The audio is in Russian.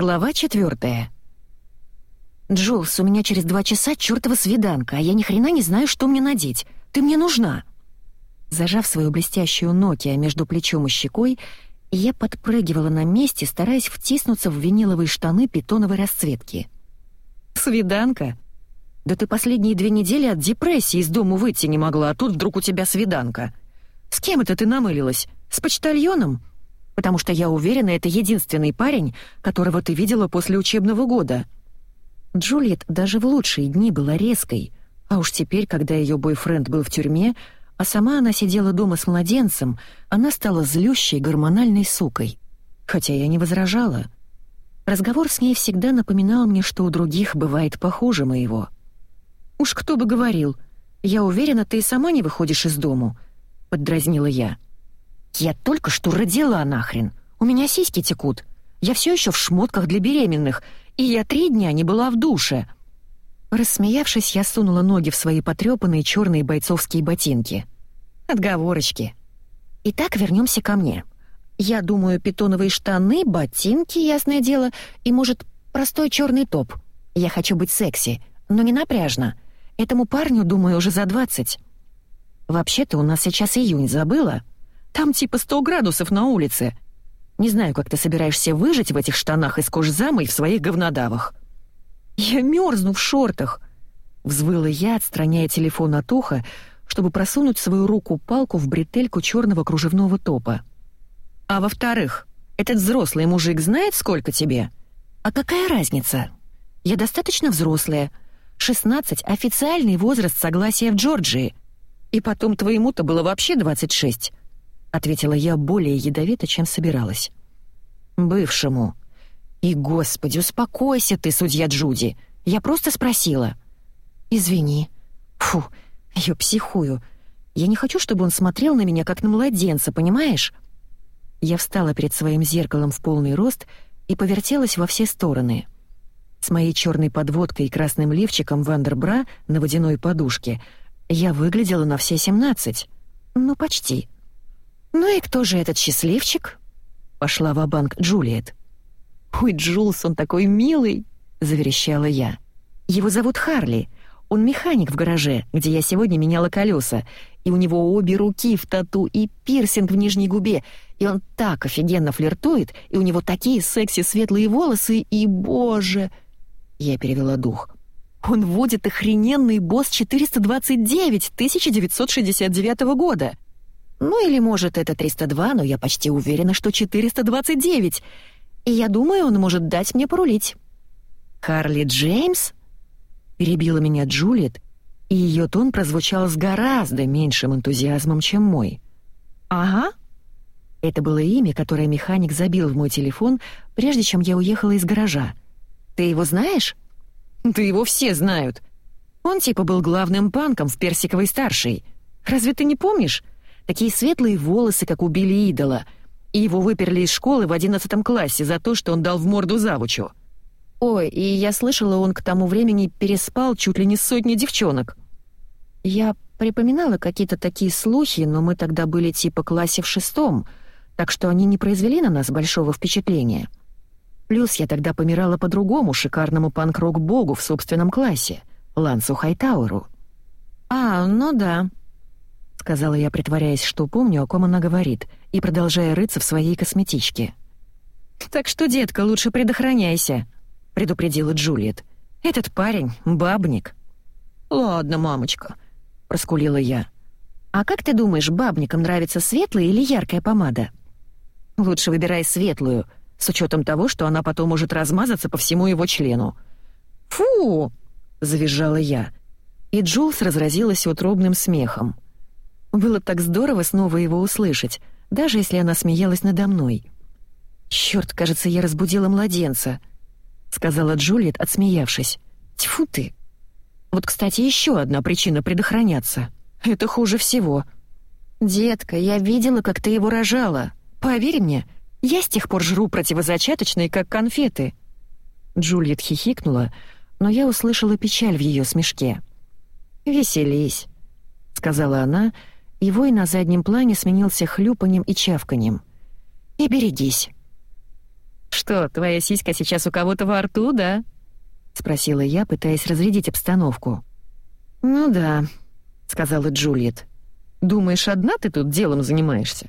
Глава четвертая. «Джулс, у меня через два часа чертова свиданка, а я ни хрена не знаю, что мне надеть. Ты мне нужна!» Зажав свою блестящую Nokia между плечом и щекой, я подпрыгивала на месте, стараясь втиснуться в виниловые штаны питоновой расцветки. «Свиданка? Да ты последние две недели от депрессии из дома выйти не могла, а тут вдруг у тебя свиданка. С кем это ты намылилась? С почтальоном? Потому что я уверена, это единственный парень, которого ты видела после учебного года». Джульет даже в лучшие дни была резкой, а уж теперь, когда ее бойфренд был в тюрьме, а сама она сидела дома с младенцем, она стала злющей гормональной сукой. Хотя я не возражала. Разговор с ней всегда напоминал мне, что у других бывает похуже моего. «Уж кто бы говорил, я уверена, ты и сама не выходишь из дому», — поддразнила я. «Я только что родила нахрен. У меня сиськи текут. Я все еще в шмотках для беременных, и я три дня не была в душе». Рассмеявшись, я сунула ноги в свои потрепанные черные бойцовские ботинки. Отговорочки. Итак, вернемся ко мне. Я думаю, питоновые штаны, ботинки, ясное дело, и, может, простой черный топ. Я хочу быть секси, но не напряжно. Этому парню, думаю, уже за двадцать. Вообще-то у нас сейчас июнь, забыла?» Там типа 100 градусов на улице. Не знаю, как ты собираешься выжить в этих штанах из кожзама и в своих говнодавах». «Я мерзну в шортах!» Взвыла я, отстраняя телефон от уха, чтобы просунуть свою руку-палку в бретельку черного кружевного топа. «А во-вторых, этот взрослый мужик знает, сколько тебе?» «А какая разница? Я достаточно взрослая. 16 — официальный возраст согласия в Джорджии. И потом твоему-то было вообще 26. — ответила я более ядовито, чем собиралась. «Бывшему». «И, господи, успокойся ты, судья Джуди. Я просто спросила». «Извини». «Фу, я психую. Я не хочу, чтобы он смотрел на меня, как на младенца, понимаешь?» Я встала перед своим зеркалом в полный рост и повертелась во все стороны. С моей черной подводкой и красным лифчиком Вандербра на водяной подушке я выглядела на все семнадцать. Ну, почти. «Ну и кто же этот счастливчик?» — пошла в банк Джулиет. «Ой, Джулс, он такой милый!» — заверещала я. «Его зовут Харли. Он механик в гараже, где я сегодня меняла колеса, и у него обе руки в тату и пирсинг в нижней губе, и он так офигенно флиртует, и у него такие секси светлые волосы, и, боже...» Я перевела дух. «Он водит охрененный босс 429 1969 года!» Ну или, может, это 302, но я почти уверена, что 429. И я думаю, он может дать мне порулить». «Харли Джеймс?» Перебила меня Джулиет, и ее тон прозвучал с гораздо меньшим энтузиазмом, чем мой. «Ага». Это было имя, которое механик забил в мой телефон, прежде чем я уехала из гаража. «Ты его знаешь?» «Да его все знают. Он типа был главным панком в «Персиковой старшей». Разве ты не помнишь?» Такие светлые волосы, как у Билли Идола. И его выперли из школы в одиннадцатом классе за то, что он дал в морду завучу. Ой, и я слышала, он к тому времени переспал чуть ли не сотни девчонок. Я припоминала какие-то такие слухи, но мы тогда были типа классе в шестом, так что они не произвели на нас большого впечатления. Плюс я тогда помирала по другому шикарному панк-рок-богу в собственном классе, Лансу Хайтауэру. «А, ну да», — сказала я, притворяясь, что помню, о ком она говорит, и продолжая рыться в своей косметичке. «Так что, детка, лучше предохраняйся», — предупредила Джульет. «Этот парень — бабник». «Ладно, мамочка», — проскулила я. «А как ты думаешь, бабникам нравится светлая или яркая помада?» «Лучше выбирай светлую, с учетом того, что она потом может размазаться по всему его члену». «Фу!» — завизжала я. И Джулс разразилась утробным смехом. Было так здорово снова его услышать, даже если она смеялась надо мной. «Чёрт, кажется, я разбудила младенца», — сказала Джульет, отсмеявшись. «Тьфу ты!» «Вот, кстати, еще одна причина предохраняться. Это хуже всего. Детка, я видела, как ты его рожала. Поверь мне, я с тех пор жру противозачаточные, как конфеты». Джульет хихикнула, но я услышала печаль в ее смешке. «Веселись», — сказала она, — и вой на заднем плане сменился хлюпаньем и чавканьем. «И берегись». «Что, твоя сиська сейчас у кого-то во рту, да?» — спросила я, пытаясь разрядить обстановку. «Ну да», — сказала Джульет. «Думаешь, одна ты тут делом занимаешься?